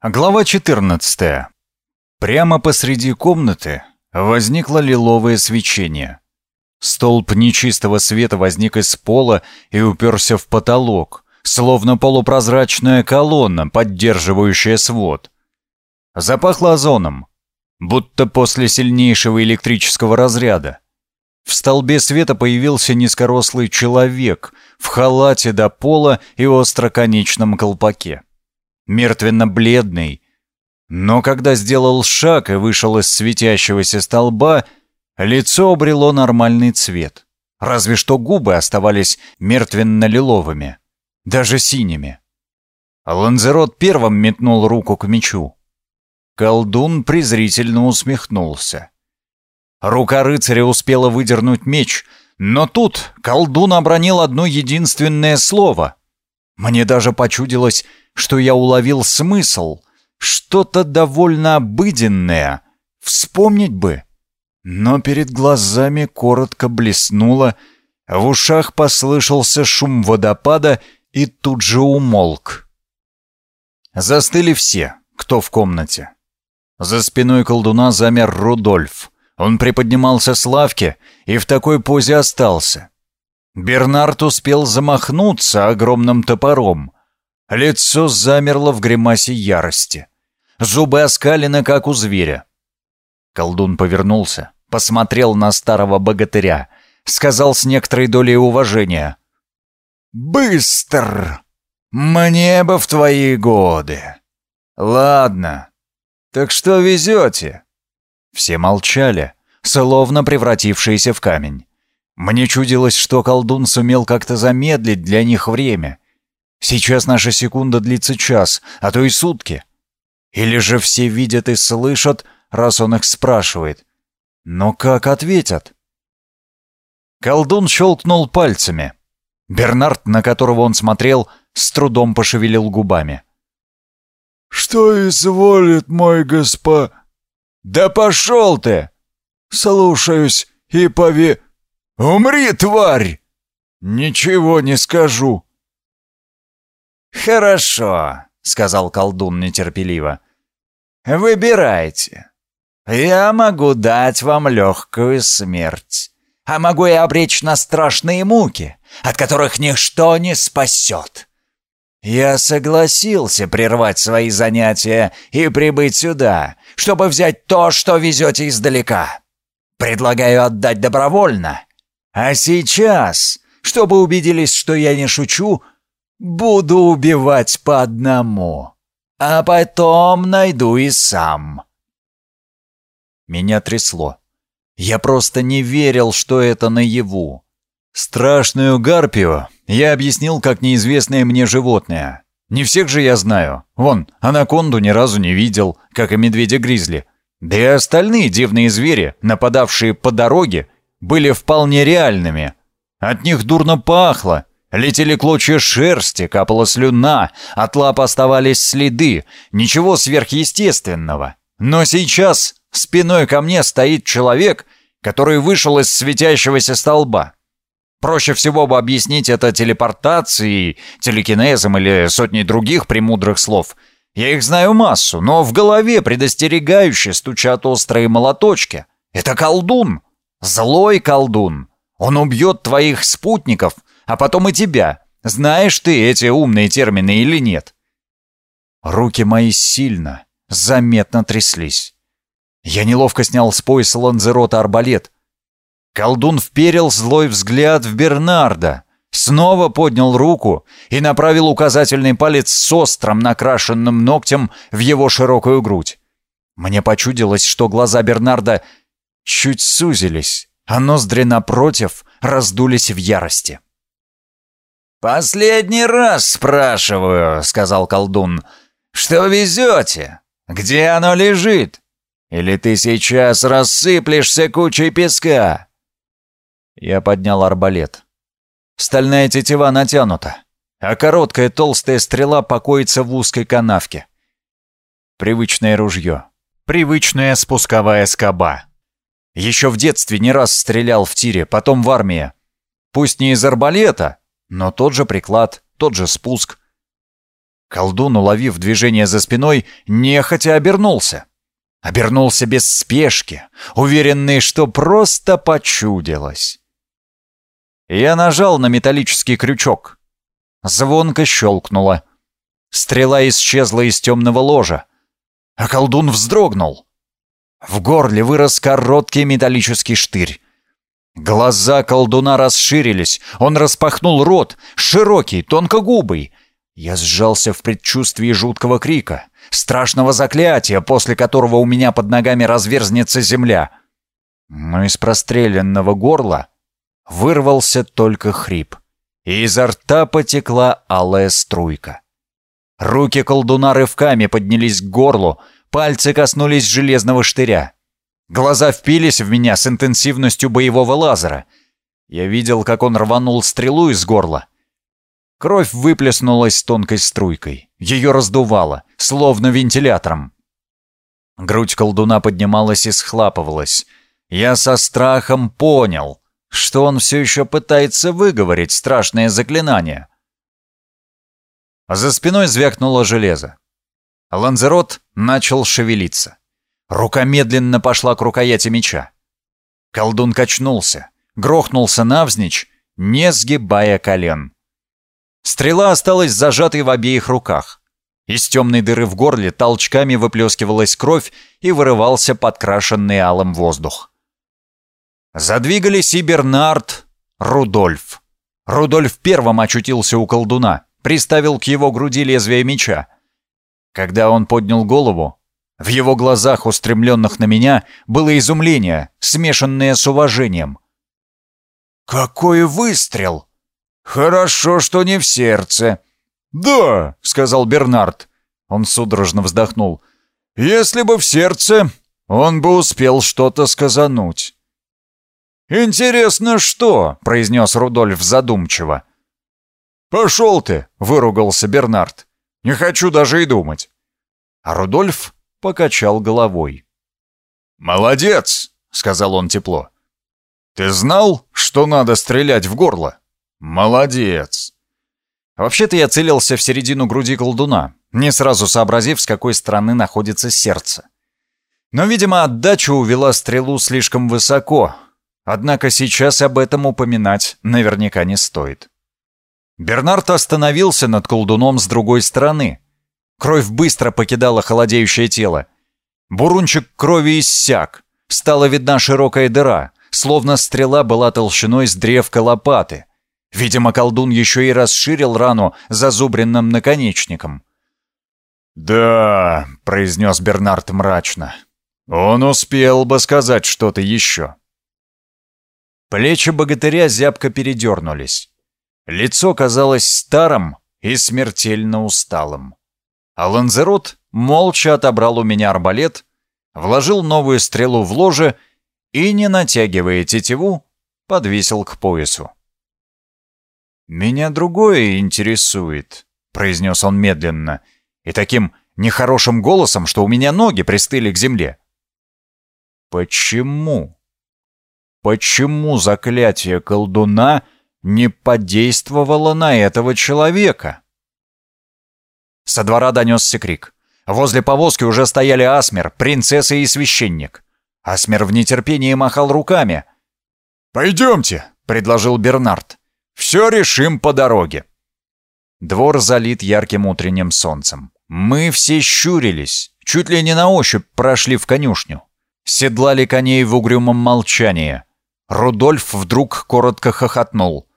Глава 14. Прямо посреди комнаты возникло лиловое свечение. Столб нечистого света возник из пола и уперся в потолок, словно полупрозрачная колонна, поддерживающая свод. Запахло озоном, будто после сильнейшего электрического разряда. В столбе света появился низкорослый человек в халате до пола и остроконечном колпаке. Мертвенно-бледный. Но когда сделал шаг и вышел из светящегося столба, лицо обрело нормальный цвет. Разве что губы оставались мертвенно-лиловыми, даже синими. Ланзерот первым метнул руку к мечу. Колдун презрительно усмехнулся. Рука рыцаря успела выдернуть меч, но тут колдун обронил одно единственное слово. Мне даже почудилось, что я уловил смысл, что-то довольно обыденное. Вспомнить бы. Но перед глазами коротко блеснуло, в ушах послышался шум водопада и тут же умолк. Застыли все, кто в комнате. За спиной колдуна замер Рудольф — он приподнимался с лавки и в такой позе остался. Бернард успел замахнуться огромным топором. Лицо замерло в гримасе ярости. Зубы оскалены, как у зверя. Колдун повернулся, посмотрел на старого богатыря, сказал с некоторой долей уважения. «Быстр! Мне бы в твои годы! Ладно, так что везете?» Все молчали, словно превратившиеся в камень. Мне чудилось, что колдун сумел как-то замедлить для них время. Сейчас наша секунда длится час, а то и сутки. Или же все видят и слышат, раз он их спрашивает. Но как ответят? Колдун щелкнул пальцами. Бернард, на которого он смотрел, с трудом пошевелил губами. «Что изволит мой госпо...» «Да пошел ты!» «Слушаюсь и пови...» «Умри, тварь!» «Ничего не скажу». «Хорошо», — сказал колдун нетерпеливо. «Выбирайте. Я могу дать вам легкую смерть, а могу и обречь на страшные муки, от которых ничто не спасет. Я согласился прервать свои занятия и прибыть сюда, чтобы взять то, что везете издалека. Предлагаю отдать добровольно. А сейчас, чтобы убедились, что я не шучу, буду убивать по одному, а потом найду и сам». Меня трясло. Я просто не верил, что это наяву. Страшную гарпию я объяснил как неизвестное мне животное. Не всех же я знаю. Вон, анаконду ни разу не видел, как и медведя-гризли. Да и остальные дивные звери, нападавшие по дороге, были вполне реальными. От них дурно пахло, летели клочья шерсти, капала слюна, от лап оставались следы, ничего сверхъестественного. Но сейчас спиной ко мне стоит человек, который вышел из светящегося столба. Проще всего бы объяснить это телепортацией, телекинезом или сотней других премудрых слов. Я их знаю массу, но в голове предостерегающе стучат острые молоточки. Это колдун. Злой колдун. Он убьет твоих спутников, а потом и тебя. Знаешь ты эти умные термины или нет? Руки мои сильно, заметно тряслись. Я неловко снял с пояса Ланзерота арбалет — Колдун вперил злой взгляд в Бернарда, снова поднял руку и направил указательный палец с острым накрашенным ногтем в его широкую грудь. Мне почудилось, что глаза Бернарда чуть сузились, а ноздри напротив раздулись в ярости. «Последний раз спрашиваю», — сказал колдун, — «что везете? Где оно лежит? Или ты сейчас рассыплешься кучей песка?» Я поднял арбалет. Стальная тетива натянута, а короткая толстая стрела покоится в узкой канавке. Привычное ружье. Привычная спусковая скоба. Еще в детстве не раз стрелял в тире, потом в армии. Пусть не из арбалета, но тот же приклад, тот же спуск. Колдун, уловив движение за спиной, нехотя обернулся. Обернулся без спешки, уверенный, что просто почудилось. Я нажал на металлический крючок. Звонко щелкнуло. Стрела исчезла из темного ложа, а колдун вздрогнул. В горле вырос короткий металлический штырь. Глаза колдуна расширились, он распахнул рот, широкий, тонкогубый. Я сжался в предчувствии жуткого крика, страшного заклятия, после которого у меня под ногами разверзнется земля. Но из простреленного горла вырвался только хрип, и изо рта потекла алая струйка. Руки колдуна рывками поднялись к горлу, пальцы коснулись железного штыря. Глаза впились в меня с интенсивностью боевого лазера. Я видел, как он рванул стрелу из горла. Кровь выплеснулась тонкой струйкой. Ее раздувало, словно вентилятором. Грудь колдуна поднималась и схлапывалась. Я со страхом понял, что он все еще пытается выговорить страшное заклинание. За спиной звякнуло железо. Ланзерот начал шевелиться. Рука медленно пошла к рукояти меча. Колдун качнулся, грохнулся навзничь, не сгибая колен. Стрела осталась зажатой в обеих руках. Из темной дыры в горле толчками выплескивалась кровь и вырывался подкрашенный алым воздух. Задвигались и Бернард, Рудольф. Рудольф первым очутился у колдуна, приставил к его груди лезвие меча. Когда он поднял голову, в его глазах, устремленных на меня, было изумление, смешанное с уважением. «Какой выстрел! Хорошо, что не в сердце!» «Да!» — сказал Бернард. Он судорожно вздохнул. «Если бы в сердце, он бы успел что-то сказануть». «Интересно, что?» — произнес Рудольф задумчиво. «Пошел ты!» — выругался Бернард. Не хочу даже и думать». А Рудольф покачал головой. «Молодец!» — сказал он тепло. «Ты знал, что надо стрелять в горло? Молодец!» Вообще-то я целился в середину груди колдуна, не сразу сообразив, с какой стороны находится сердце. Но, видимо, отдача увела стрелу слишком высоко, однако сейчас об этом упоминать наверняка не стоит. Бернард остановился над колдуном с другой стороны. Кровь быстро покидала холодеющее тело. Бурунчик крови иссяк. Стала видна широкая дыра, словно стрела была толщиной с древка лопаты. Видимо, колдун еще и расширил рану зазубренным наконечником. «Да», — произнес Бернард мрачно, — «он успел бы сказать что-то еще». Плечи богатыря зябко передернулись. Лицо казалось старым и смертельно усталым. А Ланзерот молча отобрал у меня арбалет, вложил новую стрелу в ложе и, не натягивая тетиву, подвесил к поясу. «Меня другое интересует», — произнес он медленно, и таким нехорошим голосом, что у меня ноги пристыли к земле. «Почему? Почему заклятие колдуна — не подействовало на этого человека. Со двора донесся крик. Возле повозки уже стояли Асмер, принцесса и священник. Асмер в нетерпении махал руками. «Пойдемте», — предложил Бернард. «Все решим по дороге». Двор залит ярким утренним солнцем. Мы все щурились, чуть ли не на ощупь прошли в конюшню. Седлали коней в угрюмом молчании. Рудольф вдруг коротко хохотнул.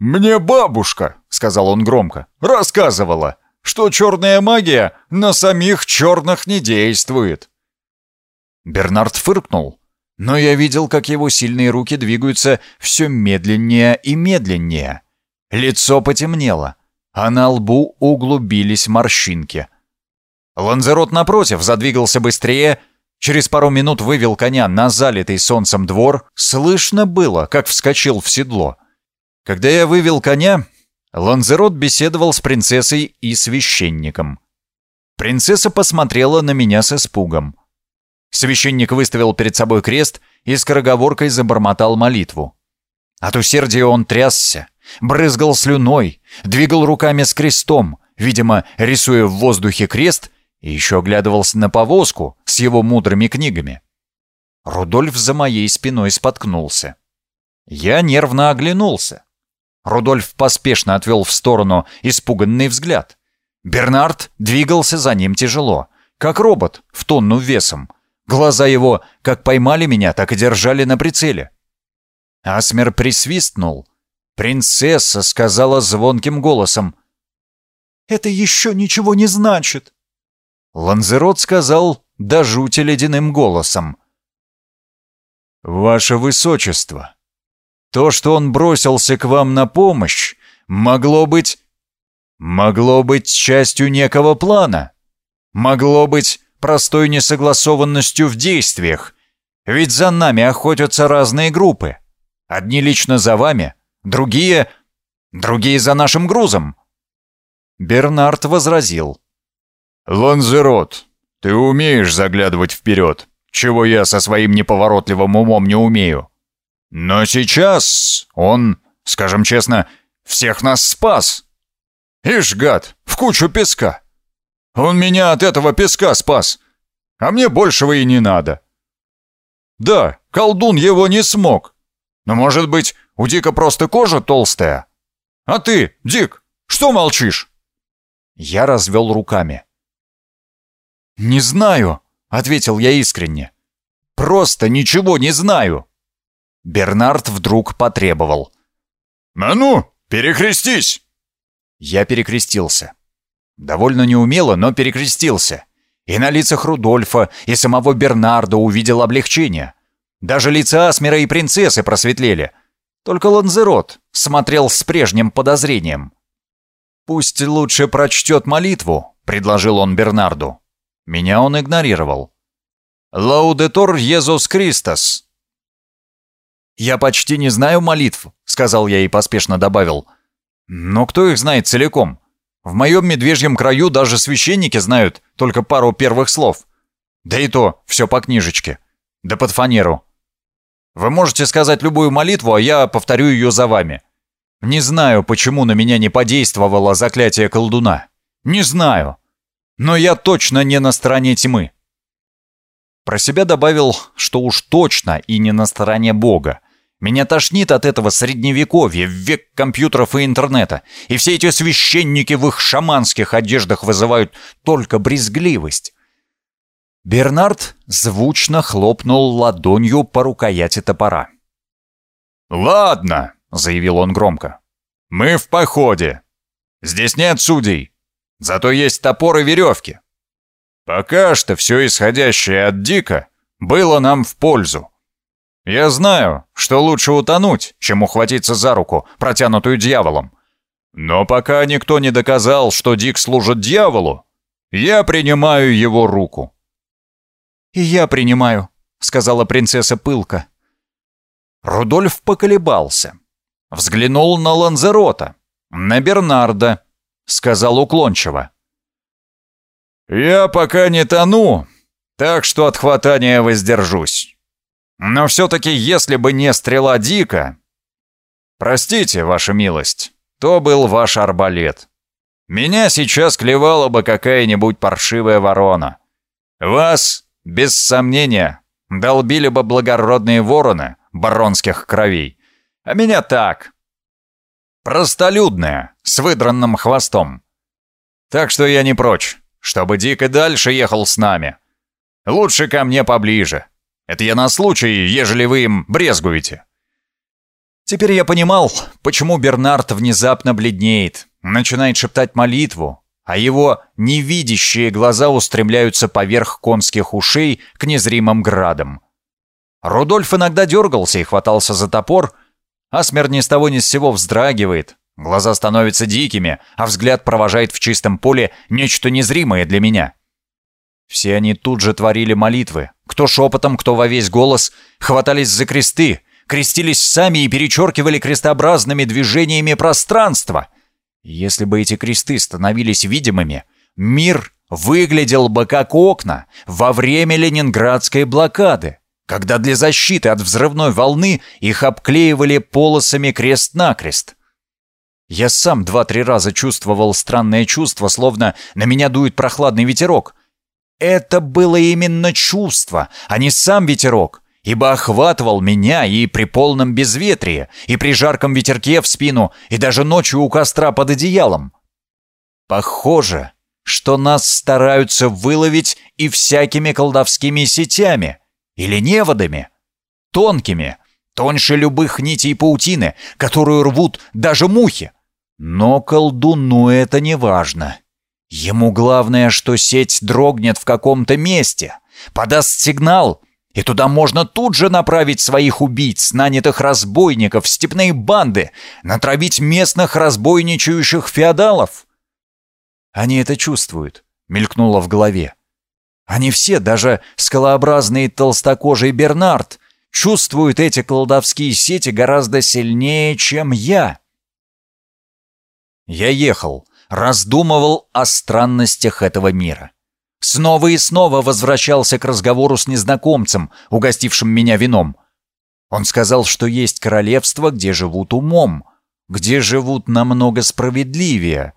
«Мне бабушка», — сказал он громко, — «рассказывала, что черная магия на самих черных не действует». Бернард фыркнул, но я видел, как его сильные руки двигаются все медленнее и медленнее. Лицо потемнело, а на лбу углубились морщинки. Ланзерот, напротив, задвигался быстрее, через пару минут вывел коня на залитый солнцем двор, слышно было, как вскочил в седло. Когда я вывел коня, Ланзерот беседовал с принцессой и священником. Принцесса посмотрела на меня с испугом. Священник выставил перед собой крест и скороговоркой забормотал молитву. От усердия он трясся, брызгал слюной, двигал руками с крестом, видимо, рисуя в воздухе крест, и еще оглядывался на повозку с его мудрыми книгами. Рудольф за моей спиной споткнулся. Я нервно оглянулся. Рудольф поспешно отвел в сторону испуганный взгляд. Бернард двигался за ним тяжело, как робот в тонну весом. Глаза его как поймали меня, так и держали на прицеле. Асмер присвистнул. Принцесса сказала звонким голосом. «Это еще ничего не значит!» Ланзерот сказал до жути ледяным голосом. «Ваше Высочество, то, что он бросился к вам на помощь, могло быть... могло быть частью некого плана. Могло быть простой несогласованностью в действиях. Ведь за нами охотятся разные группы. Одни лично за вами, другие... другие за нашим грузом. Бернард возразил. «Ланзерот, ты умеешь заглядывать вперед, чего я со своим неповоротливым умом не умею. Но сейчас он, скажем честно, всех нас спас. Ишь, гад, в кучу песка. Он меня от этого песка спас, а мне большего и не надо. Да, колдун его не смог. Но, может быть, у Дика просто кожа толстая? А ты, Дик, что молчишь?» Я развел руками. «Не знаю», — ответил я искренне. «Просто ничего не знаю». Бернард вдруг потребовал. «А ну, перекрестись!» Я перекрестился. Довольно неумело, но перекрестился. И на лицах Рудольфа и самого Бернарда увидел облегчение. Даже лица Асмера и принцессы просветлели. Только Ланзерот смотрел с прежним подозрением. «Пусть лучше прочтет молитву», — предложил он Бернарду. Меня он игнорировал. «Лаудетор Иисус Христос». «Я почти не знаю молитв», — сказал я и поспешно добавил. «Но кто их знает целиком? В моем медвежьем краю даже священники знают только пару первых слов. Да и то все по книжечке. Да под фанеру. Вы можете сказать любую молитву, а я повторю ее за вами. Не знаю, почему на меня не подействовало заклятие колдуна. Не знаю. Но я точно не на стороне тьмы. Про себя добавил, что уж точно и не на стороне Бога. Меня тошнит от этого средневековья, век компьютеров и интернета. И все эти священники в их шаманских одеждах вызывают только брезгливость. Бернард звучно хлопнул ладонью по рукояти топора. «Ладно», — заявил он громко. «Мы в походе. Здесь нет судей. Зато есть топор и веревки. Пока что все исходящее от Дика было нам в пользу. Я знаю, что лучше утонуть, чем ухватиться за руку, протянутую дьяволом. Но пока никто не доказал, что Дик служит дьяволу, я принимаю его руку». «И я принимаю», — сказала принцесса пылко. Рудольф поколебался. Взглянул на Ланзерота, на Бернарда, сказал уклончиво. «Я пока не тону, так что от хватания воздержусь. Но все-таки, если бы не стрела Дика... Простите, ваша милость, то был ваш арбалет. Меня сейчас клевала бы какая-нибудь паршивая ворона. Вас, без сомнения, долбили бы благородные вороны баронских кровей. А меня так. Простолюдная, с выдранным хвостом. Так что я не прочь, чтобы Дик и дальше ехал с нами. Лучше ко мне поближе. Это я на случай, ежели вы им брезгуете». Теперь я понимал, почему Бернард внезапно бледнеет, начинает шептать молитву, а его невидящие глаза устремляются поверх конских ушей к незримым градам. Рудольф иногда дергался и хватался за топор, Асмер ни с того ни с сего вздрагивает, глаза становятся дикими, а взгляд провожает в чистом поле нечто незримое для меня. Все они тут же творили молитвы. Кто шепотом, кто во весь голос, хватались за кресты, крестились сами и перечеркивали крестообразными движениями пространства. Если бы эти кресты становились видимыми, мир выглядел бы как окна во время ленинградской блокады, когда для защиты от взрывной волны их обклеивали полосами крест-накрест. Я сам два-три раза чувствовал странное чувство, словно на меня дует прохладный ветерок. Это было именно чувство, а не сам ветерок, ибо охватывал меня и при полном безветрии, и при жарком ветерке в спину, и даже ночью у костра под одеялом. Похоже, что нас стараются выловить и всякими колдовскими сетями или неводами, тонкими, тоньше любых нитей паутины, которую рвут даже мухи. Но колдуну это не важно. Ему главное, что сеть дрогнет в каком-то месте, подаст сигнал, и туда можно тут же направить своих убийц, нанятых разбойников, степные банды, натравить местных разбойничающих феодалов. Они это чувствуют, мелькнуло в голове. Они все, даже скалообразный толстокожий Бернард, чувствуют эти колдовские сети гораздо сильнее, чем я. Я ехал, раздумывал о странностях этого мира. Снова и снова возвращался к разговору с незнакомцем, угостившим меня вином. Он сказал, что есть королевство, где живут умом, где живут намного справедливее.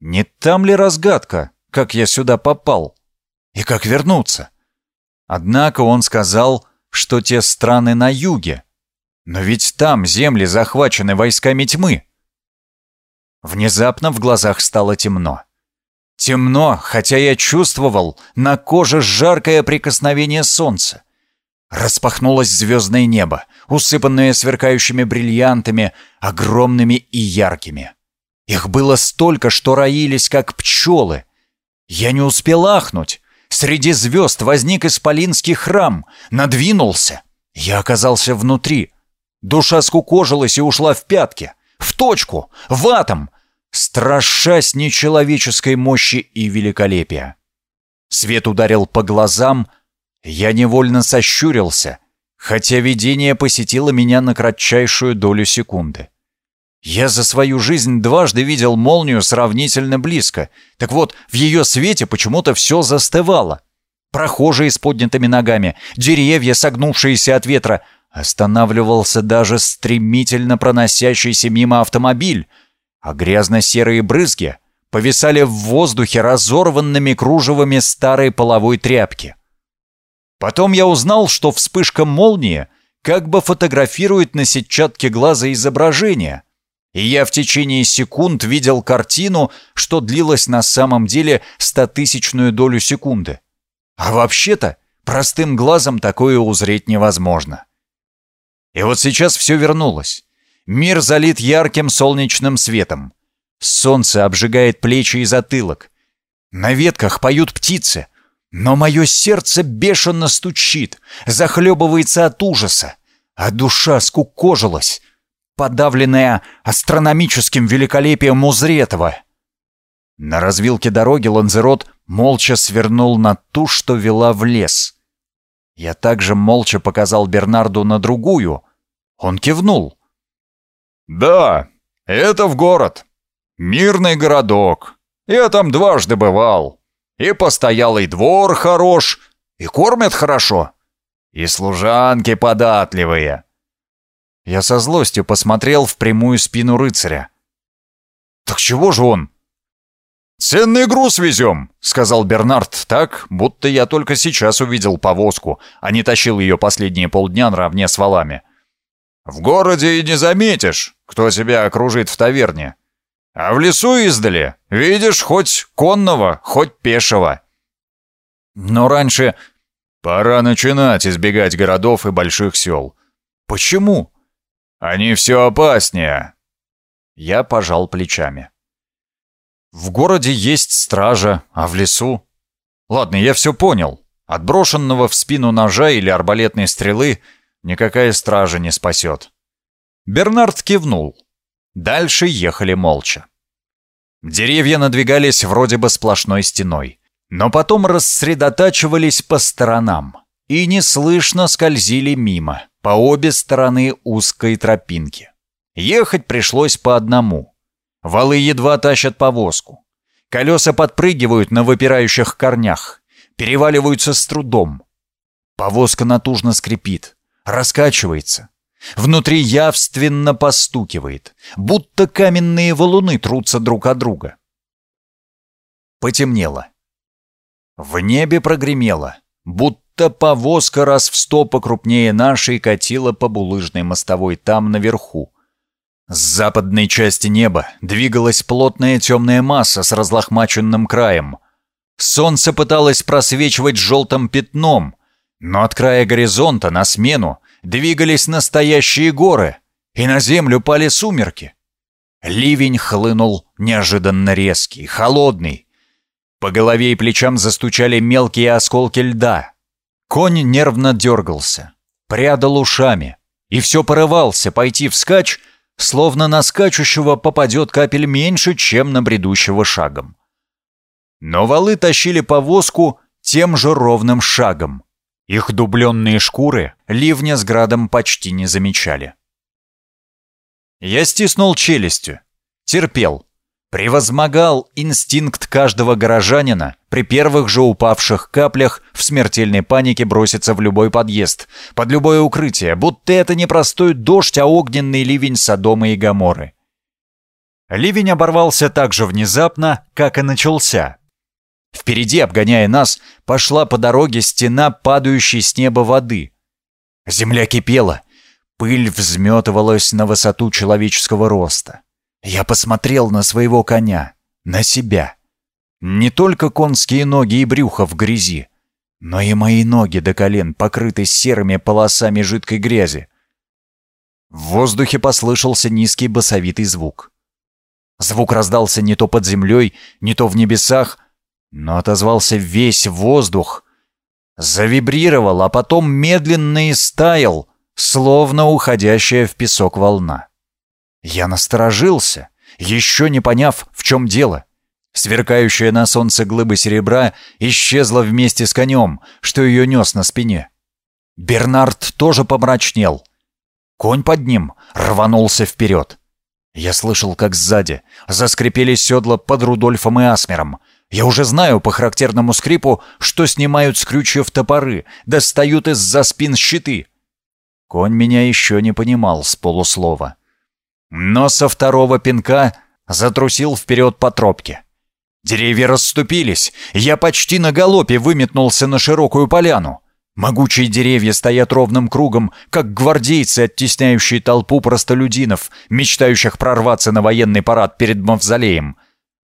Не там ли разгадка, как я сюда попал? И как вернуться? Однако он сказал, что те страны на юге. Но ведь там земли захвачены войсками тьмы. Внезапно в глазах стало темно. Темно, хотя я чувствовал на коже жаркое прикосновение солнца. Распахнулось звездное небо, усыпанное сверкающими бриллиантами, огромными и яркими. Их было столько, что роились, как пчелы. Я не успел ахнуть. Среди звезд возник исполинский храм, надвинулся. Я оказался внутри. Душа скукожилась и ушла в пятки. В точку, в атом, страшась нечеловеческой мощи и великолепия. Свет ударил по глазам, я невольно сощурился, хотя видение посетило меня на кратчайшую долю секунды. Я за свою жизнь дважды видел молнию сравнительно близко, так вот, в ее свете почему-то все застывало. Прохожие с поднятыми ногами, деревья, согнувшиеся от ветра, останавливался даже стремительно проносящийся мимо автомобиль — а грязно-серые брызги повисали в воздухе разорванными кружевами старой половой тряпки. Потом я узнал, что вспышка молнии как бы фотографирует на сетчатке глаза изображение, и я в течение секунд видел картину, что длилась на самом деле стотысячную долю секунды. А вообще-то простым глазом такое узреть невозможно. И вот сейчас все вернулось. Мир залит ярким солнечным светом. Солнце обжигает плечи и затылок. На ветках поют птицы. Но мое сердце бешено стучит, захлебывается от ужаса, а душа скукожилась, подавленная астрономическим великолепием Узретова. На развилке дороги Ланзерот молча свернул на ту, что вела в лес. Я также молча показал Бернарду на другую. Он кивнул. «Да, это в город. Мирный городок. Я там дважды бывал. И постоялый двор хорош, и кормят хорошо, и служанки податливые». Я со злостью посмотрел в прямую спину рыцаря. «Так чего же он?» «Ценный груз везем», — сказал Бернард так, будто я только сейчас увидел повозку, а не тащил ее последние полдня наравне с валами. В городе и не заметишь, кто тебя окружит в таверне. А в лесу издали видишь хоть конного, хоть пешего. Но раньше... Пора начинать избегать городов и больших сел. Почему? Они все опаснее. Я пожал плечами. В городе есть стража, а в лесу... Ладно, я все понял. От брошенного в спину ножа или арбалетной стрелы Никакая стража не спасет. Бернард кивнул. Дальше ехали молча. Деревья надвигались вроде бы сплошной стеной, но потом рассредотачивались по сторонам и неслышно скользили мимо, по обе стороны узкой тропинки. Ехать пришлось по одному. Валы едва тащат повозку. Колеса подпрыгивают на выпирающих корнях, переваливаются с трудом. Повозка натужно скрипит раскачивается. Внутри явственно постукивает, будто каменные валуны трутся друг от друга. Потемнело. В небе прогремело, будто повозка раз в сто покрупнее нашей катила по булыжной мостовой там наверху. С западной части неба двигалась плотная темная масса с разлохмаченным краем. Солнце пыталось просвечивать желтым пятном, но от края горизонта на смену двигались настоящие горы, и на землю пали сумерки. Ливень хлынул неожиданно резкий, холодный. По голове и плечам застучали мелкие осколки льда. Конь нервно дергался, прядал ушами и все порывался пойти вскачь, словно на скачущего попадет капель меньше, чем на бредущего шагом. Но валы тащили повозку тем же ровным шагом, их дубленные шкуры ливня с градом почти не замечали. Я стиснул челюстью, терпел, превозмогал инстинкт каждого горожанина при первых же упавших каплях в смертельной панике броситься в любой подъезд, под любое укрытие, будто это не простой дождь, а огненный ливень Содома и Гоморры. Ливень оборвался так же внезапно, как и начался, Впереди, обгоняя нас, пошла по дороге стена падающей с неба воды. Земля кипела, пыль взметывалась на высоту человеческого роста. Я посмотрел на своего коня, на себя. Не только конские ноги и брюхо в грязи, но и мои ноги до колен, покрыты серыми полосами жидкой грязи. В воздухе послышался низкий басовитый звук. Звук раздался не то под землей, не то в небесах, но отозвался весь воздух. Завибрировал, а потом медленно истаял, словно уходящая в песок волна. Я насторожился, еще не поняв, в чем дело. Сверкающая на солнце глыба серебра исчезла вместе с конем, что ее нес на спине. Бернард тоже помрачнел. Конь под ним рванулся вперед. Я слышал, как сзади заскрипели седла под Рудольфом и Асмером, я уже знаю по характерному скрипу, что снимают с крючев топоры, достают из-за спин щиты. Конь меня еще не понимал с полуслова. Но со второго пинка затрусил вперед по тропке. Деревья расступились, я почти на галопе выметнулся на широкую поляну. Могучие деревья стоят ровным кругом, как гвардейцы, оттесняющие толпу простолюдинов, мечтающих прорваться на военный парад перед мавзолеем —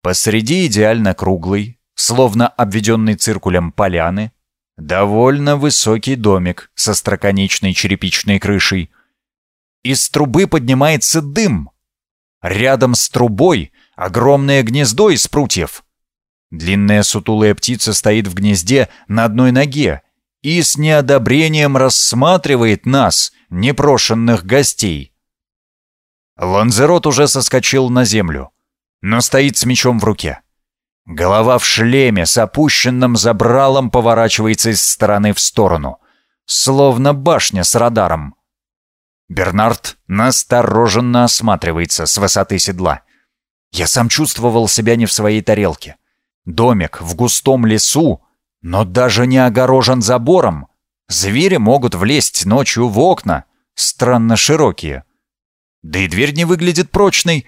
Посреди идеально круглый, словно обведенный циркулем поляны, довольно высокий домик со строконечной черепичной крышей. Из трубы поднимается дым. Рядом с трубой огромное гнездо из прутьев. Длинная сутулая птица стоит в гнезде на одной ноге и с неодобрением рассматривает нас, непрошенных гостей. Ланзерот уже соскочил на землю но стоит с мечом в руке. Голова в шлеме с опущенным забралом поворачивается из стороны в сторону, словно башня с радаром. Бернард настороженно осматривается с высоты седла. Я сам чувствовал себя не в своей тарелке. Домик в густом лесу, но даже не огорожен забором. Звери могут влезть ночью в окна, странно широкие. Да и дверь не выглядит прочной,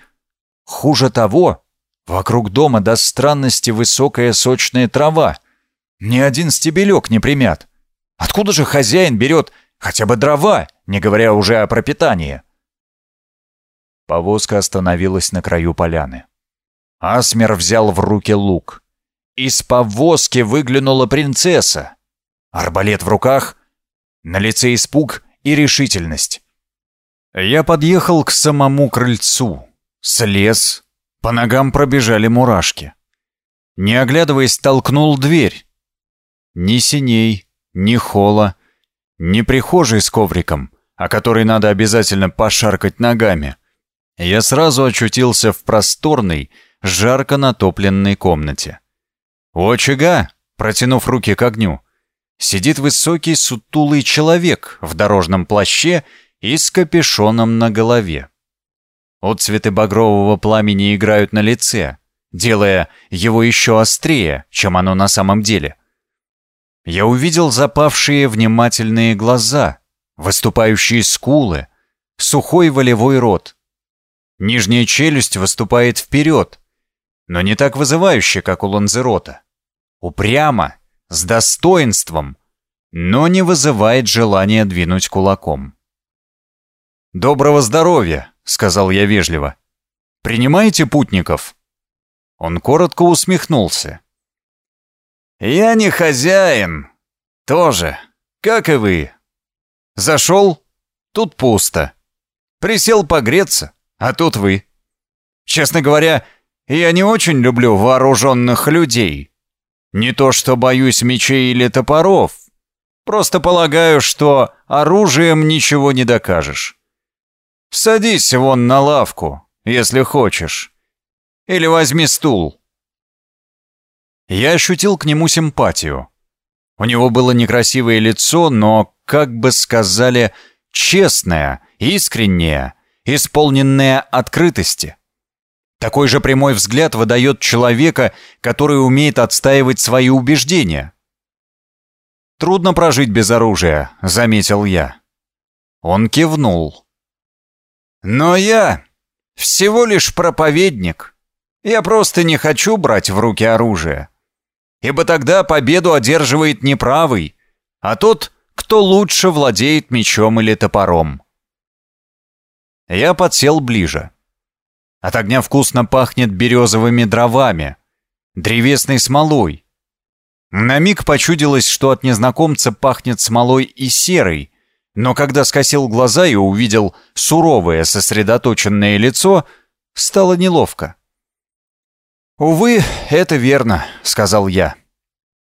Хуже того, вокруг дома до странности высокая сочная трава. Ни один стебелек не примят. Откуда же хозяин берет хотя бы дрова, не говоря уже о пропитании? Повозка остановилась на краю поляны. Асмер взял в руки лук. Из повозки выглянула принцесса. Арбалет в руках, на лице испуг и решительность. Я подъехал к самому крыльцу, Слез. По ногам пробежали мурашки. Не оглядываясь, толкнул дверь. Ни синей, ни хола, ни прихожей с ковриком, о которой надо обязательно пошаркать ногами. Я сразу очутился в просторной, жарко натопленной комнате. Очага, протянув руки к огню, сидит высокий сутулый человек в дорожном плаще и с капюшоном на голове. Отцветы багрового пламени играют на лице, делая его еще острее, чем оно на самом деле. Я увидел запавшие внимательные глаза, выступающие скулы, сухой волевой рот. Нижняя челюсть выступает вперед, но не так вызывающе, как у Ланзерота. Упрямо, с достоинством, но не вызывает желания двинуть кулаком. «Доброго здоровья», — сказал я вежливо. «Принимаете путников?» Он коротко усмехнулся. «Я не хозяин. Тоже, как и вы. Зашел, тут пусто. Присел погреться, а тут вы. Честно говоря, я не очень люблю вооруженных людей. Не то что боюсь мечей или топоров. Просто полагаю, что оружием ничего не докажешь. Садись вон на лавку, если хочешь. Или возьми стул. Я ощутил к нему симпатию. У него было некрасивое лицо, но, как бы сказали, честное, искреннее, исполненное открытости. Такой же прямой взгляд выдает человека, который умеет отстаивать свои убеждения. «Трудно прожить без оружия», — заметил я. Он кивнул. «Но я всего лишь проповедник. Я просто не хочу брать в руки оружие. Ибо тогда победу одерживает не правый, а тот, кто лучше владеет мечом или топором». Я подсел ближе. От огня вкусно пахнет березовыми дровами, древесной смолой. На миг почудилось, что от незнакомца пахнет смолой и серой, но когда скосил глаза и увидел суровое сосредоточенное лицо, стало неловко. «Увы, это верно», — сказал я.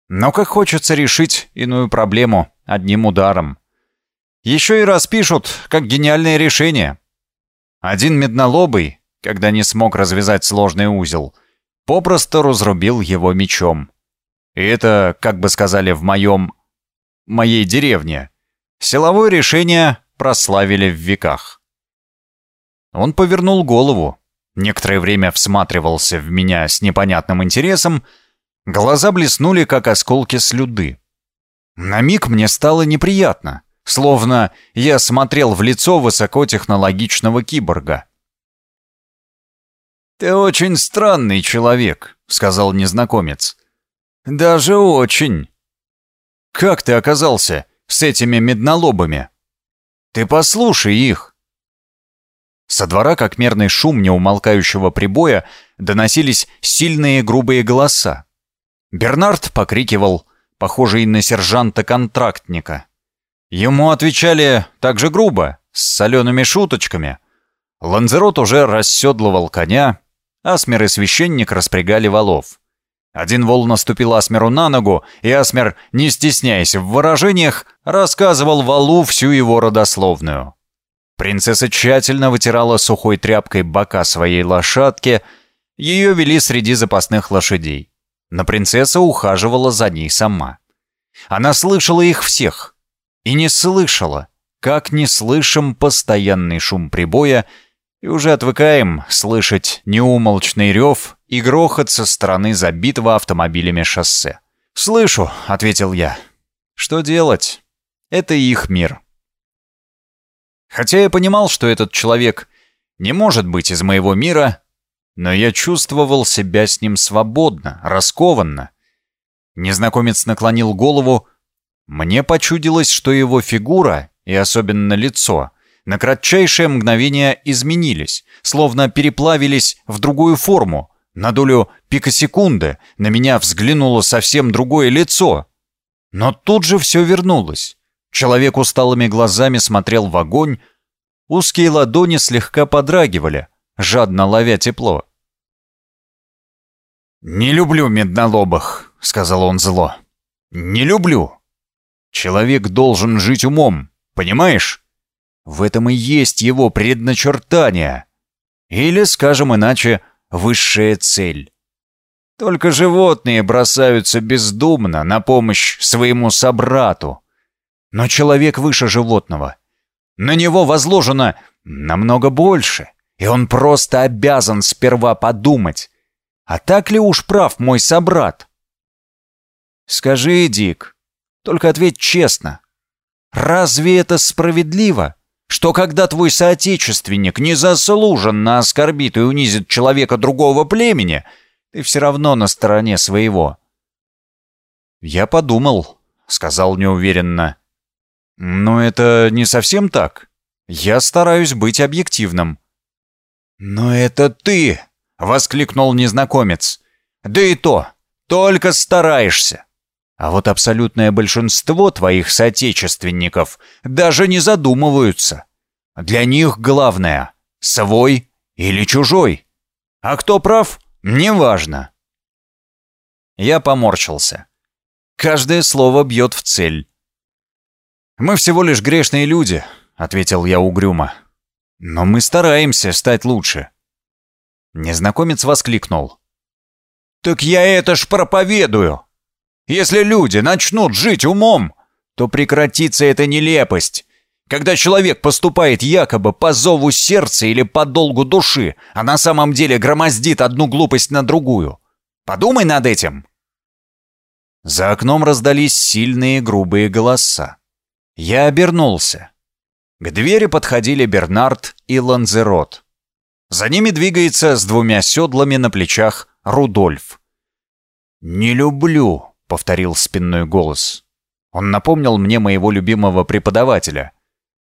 «Но как хочется решить иную проблему одним ударом. Еще и распишут, как гениальное решение. Один меднолобый, когда не смог развязать сложный узел, попросту разрубил его мечом. И это, как бы сказали в моем... моей деревне. Силовое решение прославили в веках. Он повернул голову, некоторое время всматривался в меня с непонятным интересом, глаза блеснули, как осколки слюды. На миг мне стало неприятно, словно я смотрел в лицо высокотехнологичного киборга. «Ты очень странный человек», — сказал незнакомец. «Даже очень». «Как ты оказался с этими меднолобами?» «Ты послушай их». Со двора, как мерный шум неумолкающего прибоя, доносились сильные грубые голоса. Бернард покрикивал, похожий на сержанта-контрактника. Ему отвечали так же грубо, с солеными шуточками. Ланзерот уже расседлывал коня, Асмер и священник распрягали валов. Один вол наступил Асмеру на ногу, и Асмер, не стесняясь в выражениях, рассказывал валу всю его родословную. Принцесса тщательно вытирала сухой тряпкой бока своей лошадки, ее вели среди запасных лошадей. Но принцесса ухаживала за ней сама. Она слышала их всех. И не слышала, как не слышим постоянный шум прибоя и уже отвыкаем слышать неумолчный рев и грохот со стороны забитого автомобилями шоссе. «Слышу», — ответил я. «Что делать? Это их мир». Хотя я понимал, что этот человек не может быть из моего мира, но я чувствовал себя с ним свободно, раскованно. Незнакомец наклонил голову. Мне почудилось, что его фигура, и особенно лицо, на кратчайшее мгновение изменились, словно переплавились в другую форму. На долю пикосекунды на меня взглянуло совсем другое лицо. Но тут же все вернулось. Человек усталыми глазами смотрел в огонь, узкие ладони слегка подрагивали, жадно ловя тепло. «Не люблю меднолобых», — сказал он зло. «Не люблю. Человек должен жить умом, понимаешь? В этом и есть его предначертание. Или, скажем иначе, высшая цель. Только животные бросаются бездумно на помощь своему собрату. Но человек выше животного. На него возложено намного больше, и он просто обязан сперва подумать, а так ли уж прав мой собрат? Скажи, Дик, только ответь честно, разве это справедливо? что когда твой соотечественник незаслуженно оскорбит и унизит человека другого племени, ты все равно на стороне своего. «Я подумал», — сказал неуверенно. «Но это не совсем так. Я стараюсь быть объективным». «Но это ты!» — воскликнул незнакомец. «Да и то, только стараешься. А вот абсолютное большинство твоих соотечественников даже не задумываются. Для них главное — свой или чужой. А кто прав, неважно». Я поморщился. Каждое слово бьет в цель. «Мы всего лишь грешные люди», — ответил я угрюмо. «Но мы стараемся стать лучше». Незнакомец воскликнул. «Так я это ж проповедую! Если люди начнут жить умом, то прекратится эта нелепость, когда человек поступает якобы по зову сердца или по долгу души, а на самом деле громоздит одну глупость на другую. Подумай над этим!» За окном раздались сильные грубые голоса. Я обернулся. К двери подходили Бернард и Ланзерот. За ними двигается с двумя седлами на плечах Рудольф. «Не люблю», — повторил спинной голос. Он напомнил мне моего любимого преподавателя.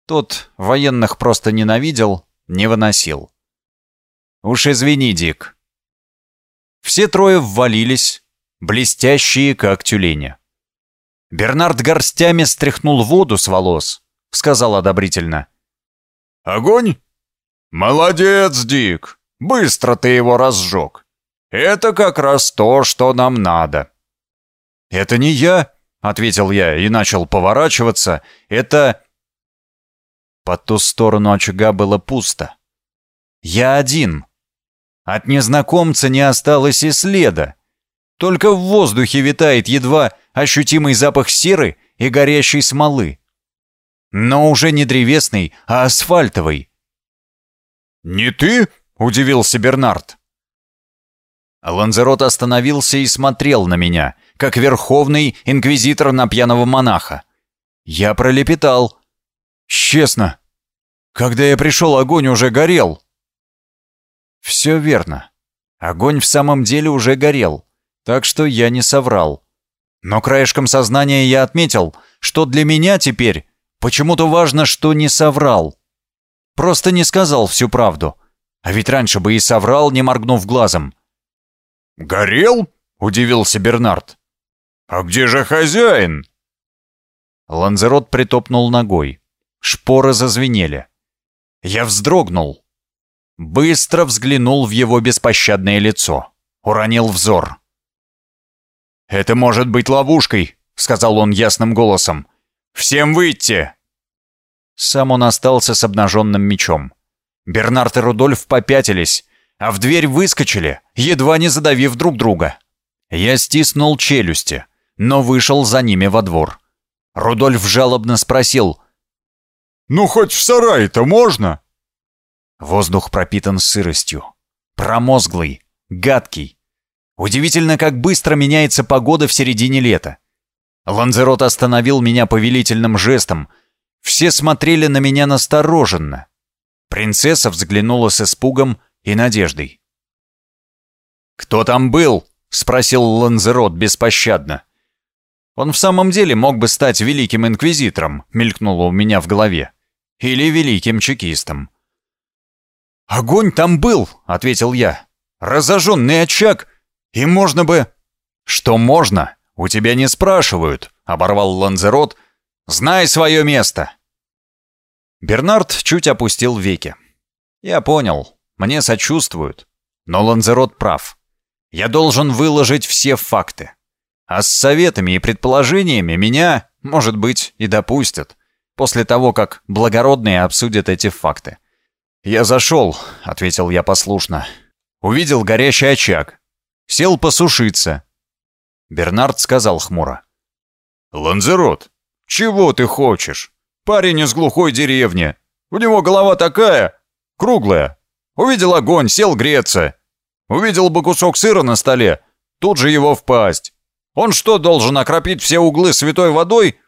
Тот военных просто ненавидел, не выносил. «Уж извини, Дик». Все трое ввалились, блестящие, как тюлени. Бернард горстями стряхнул воду с волос, сказал одобрительно. «Огонь? Молодец, Дик! Быстро ты его разжег. Это как раз то, что нам надо». «Это не я», — ответил я и начал поворачиваться. «Это...» По ту сторону очага было пусто. «Я один. От незнакомца не осталось и следа. Только в воздухе витает едва ощутимый запах серы и горящей смолы. Но уже не древесный, а асфальтовый. «Не ты?» — удивился Бернард. Ланзерот остановился и смотрел на меня, как верховный инквизитор на пьяного монаха. Я пролепетал. «Честно, когда я пришел, огонь уже горел». Все верно. Огонь в самом деле уже горел так что я не соврал. Но краешком сознания я отметил, что для меня теперь почему-то важно, что не соврал. Просто не сказал всю правду. А ведь раньше бы и соврал, не моргнув глазом. «Горел?» — удивился Бернард. «А где же хозяин?» Ланзерот притопнул ногой. Шпоры зазвенели. Я вздрогнул. Быстро взглянул в его беспощадное лицо. Уронил взор. «Это может быть ловушкой», — сказал он ясным голосом. «Всем выйти!» Сам он остался с обнаженным мечом. Бернард и Рудольф попятились, а в дверь выскочили, едва не задавив друг друга. Я стиснул челюсти, но вышел за ними во двор. Рудольф жалобно спросил. «Ну, хоть в сарай-то можно?» Воздух пропитан сыростью. Промозглый, гадкий. Удивительно, как быстро меняется погода в середине лета. Ланзерот остановил меня повелительным жестом. Все смотрели на меня настороженно. Принцесса взглянула с испугом и надеждой. «Кто там был?» — спросил Ланзерот беспощадно. «Он в самом деле мог бы стать великим инквизитором», — мелькнуло у меня в голове. «Или великим чекистом». «Огонь там был», — ответил я. «Разожженный очаг и можно бы...» «Что можно? У тебя не спрашивают», — оборвал Ланзерот. «Знай свое место». Бернард чуть опустил веки. «Я понял. Мне сочувствуют. Но Ланзерот прав. Я должен выложить все факты. А с советами и предположениями меня, может быть, и допустят, после того, как благородные обсудят эти факты». «Я зашел», — ответил я послушно. «Увидел горящий очаг. Сел посушиться. Бернард сказал хмуро. «Ланзерот, чего ты хочешь? Парень из глухой деревни. У него голова такая, круглая. Увидел огонь, сел греться. Увидел бы кусок сыра на столе, тут же его впасть. Он что, должен окропить все углы святой водой?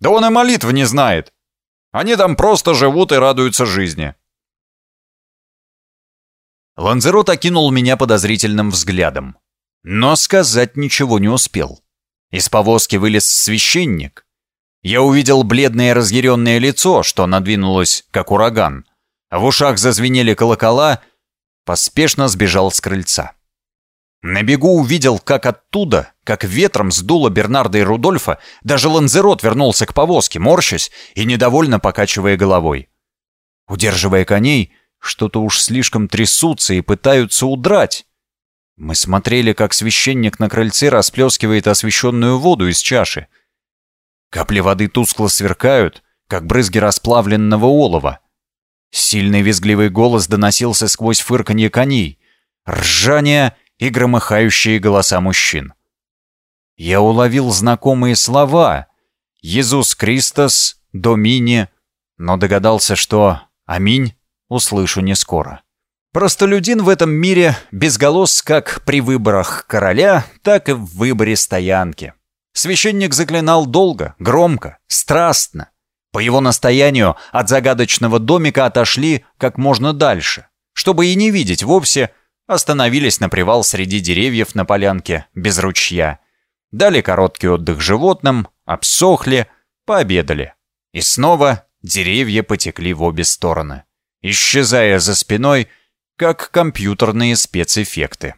Да он и молитвы не знает. Они там просто живут и радуются жизни». Ланзерот окинул меня подозрительным взглядом, но сказать ничего не успел. Из повозки вылез священник. Я увидел бледное разъяренное лицо, что надвинулось, как ураган. В ушах зазвенели колокола, поспешно сбежал с крыльца. На бегу увидел, как оттуда, как ветром сдуло Бернарда и Рудольфа, даже Ланзерот вернулся к повозке, морщась и недовольно покачивая головой. Удерживая коней, что-то уж слишком трясутся и пытаются удрать. Мы смотрели, как священник на крыльце расплескивает освещенную воду из чаши. Капли воды тускло сверкают, как брызги расплавленного олова. Сильный визгливый голос доносился сквозь фырканье коней, ржание и громыхающие голоса мужчин. Я уловил знакомые слова «Иисус Христос», «Домини», но догадался, что «Аминь» услышу не скоро. Простолюдин в этом мире безголос как при выборах короля, так и в выборе стоянки. Священник заклинал долго, громко, страстно. По его настоянию от загадочного домика отошли как можно дальше. Чтобы и не видеть вовсе, остановились на привал среди деревьев на полянке, без ручья. Дали короткий отдых животным, обсохли, пообедали. И снова деревья потекли в обе стороны исчезая за спиной, как компьютерные спецэффекты.